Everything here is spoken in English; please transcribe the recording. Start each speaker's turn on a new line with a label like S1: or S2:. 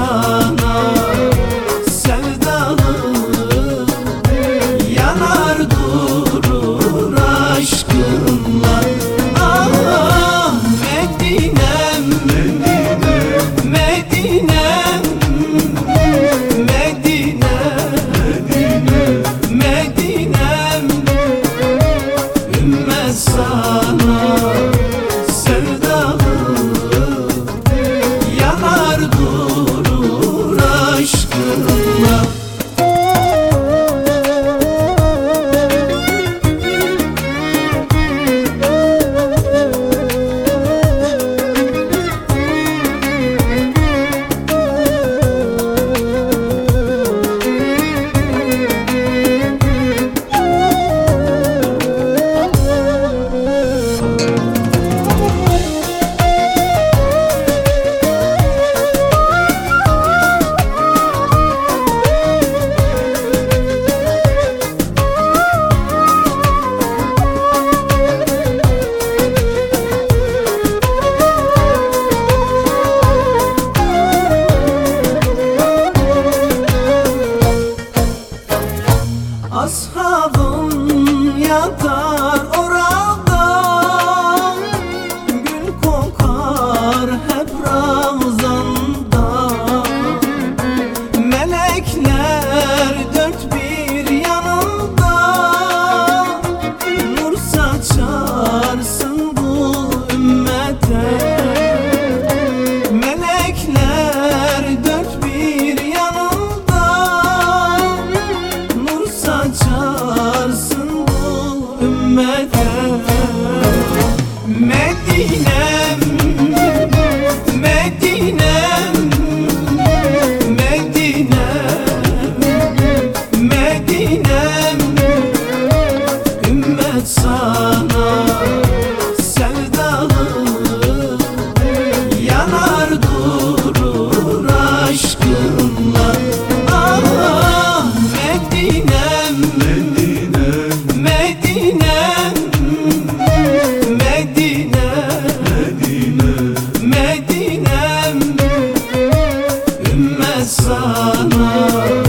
S1: love. Medine sana.